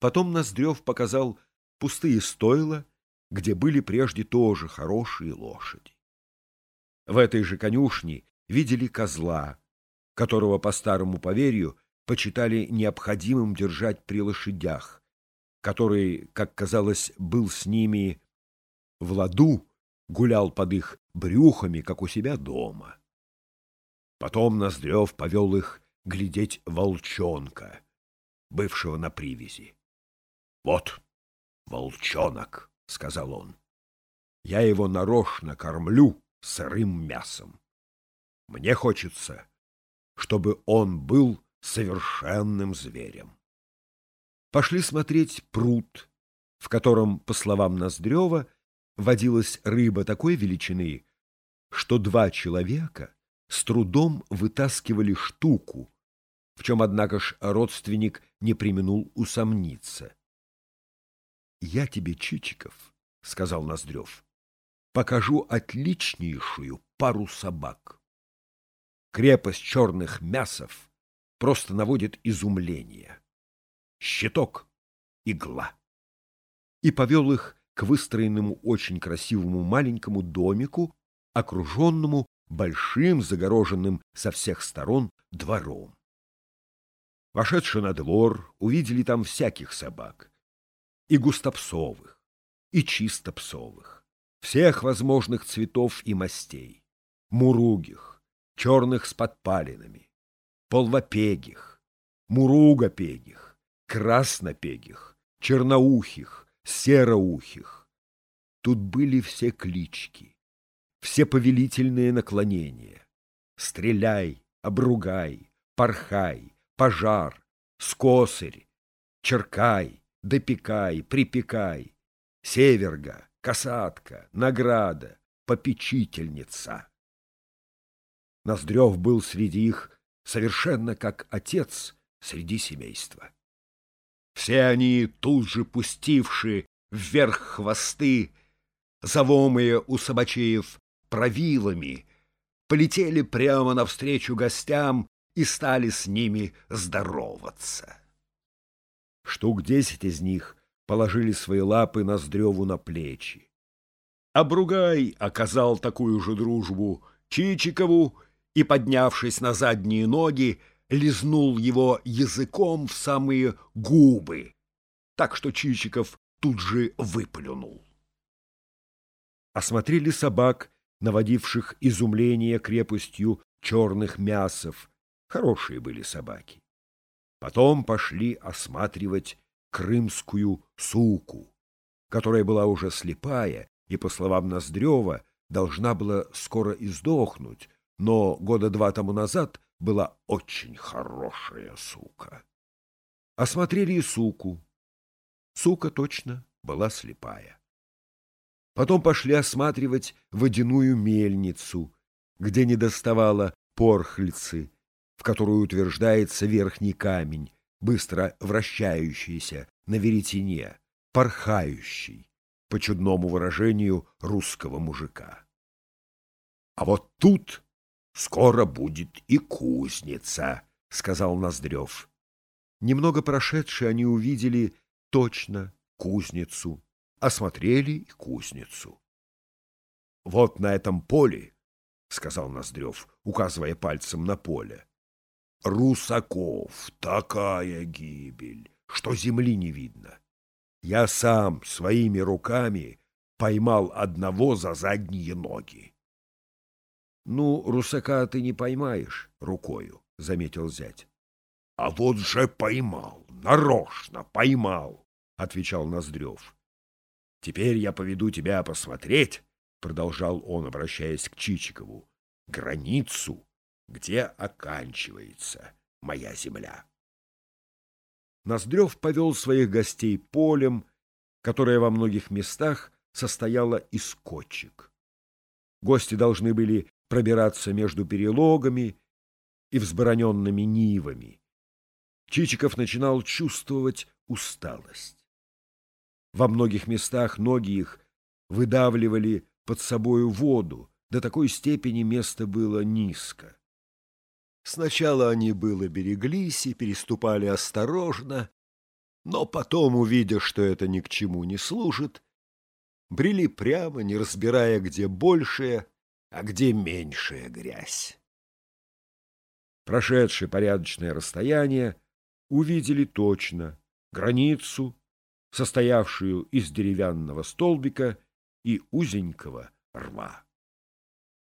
Потом Ноздрев показал пустые стойла, где были прежде тоже хорошие лошади. В этой же конюшне видели козла, которого по старому поверью почитали необходимым держать при лошадях, который, как казалось, был с ними в ладу, гулял под их брюхами, как у себя дома. Потом Ноздрев повел их глядеть волчонка, бывшего на привязи. — Вот, волчонок, — сказал он. — Я его нарочно кормлю сырым мясом. Мне хочется, чтобы он был совершенным зверем. Пошли смотреть пруд, в котором, по словам Ноздрева, водилась рыба такой величины, что два человека с трудом вытаскивали штуку, в чем, однако ж, родственник не применул усомниться. — Я тебе, Чичиков, — сказал Ноздрев, — покажу отличнейшую пару собак. Крепость черных мясов просто наводит изумление. Щиток, игла. И повел их к выстроенному очень красивому маленькому домику, окруженному большим, загороженным со всех сторон двором. Вошедши на двор, увидели там всяких собак и густопсовых, и чистопсовых, всех возможных цветов и мастей, муругих, черных с подпалинами, полвопегих, муругопегих, краснопегих, черноухих, сероухих. Тут были все клички, все повелительные наклонения. Стреляй, обругай, порхай, пожар, скосырь, черкай, допекай, припекай, северга, касатка, награда, попечительница. Ноздрев был среди их совершенно как отец среди семейства. Все они, тут же пустивши вверх хвосты, завомые у собачеев правилами, полетели прямо навстречу гостям и стали с ними здороваться. Штук десять из них положили свои лапы Ноздреву на плечи. Обругай оказал такую же дружбу Чичикову и, поднявшись на задние ноги, лизнул его языком в самые губы, так что Чичиков тут же выплюнул. Осмотрели собак, наводивших изумление крепостью черных мясов. Хорошие были собаки. Потом пошли осматривать крымскую суку, которая была уже слепая и, по словам Ноздрева, должна была скоро издохнуть, но года два тому назад была очень хорошая сука. Осмотрели и суку. Сука точно была слепая. Потом пошли осматривать водяную мельницу, где не доставало порхльцы, в которую утверждается верхний камень, быстро вращающийся на веретене, порхающий, по чудному выражению русского мужика. А вот тут скоро будет и кузница, — сказал Ноздрев. Немного прошедшие они увидели точно кузницу, осмотрели и кузницу. — Вот на этом поле, — сказал Ноздрев, указывая пальцем на поле, Русаков, такая гибель, что земли не видно. Я сам своими руками поймал одного за задние ноги. — Ну, русака ты не поймаешь рукою, — заметил зять. — А вот же поймал, нарочно поймал, — отвечал Ноздрев. — Теперь я поведу тебя посмотреть, — продолжал он, обращаясь к Чичикову, — границу где оканчивается моя земля. Ноздрев повел своих гостей полем, которое во многих местах состояло из кочек. Гости должны были пробираться между перелогами и взбороненными нивами. Чичиков начинал чувствовать усталость. Во многих местах ноги их выдавливали под собою воду, до такой степени место было низко. Сначала они было береглись и переступали осторожно, но потом, увидя, что это ни к чему не служит, брели прямо, не разбирая, где большая, а где меньшая грязь. Прошедшие порядочное расстояние, увидели точно границу, состоявшую из деревянного столбика и узенького рва.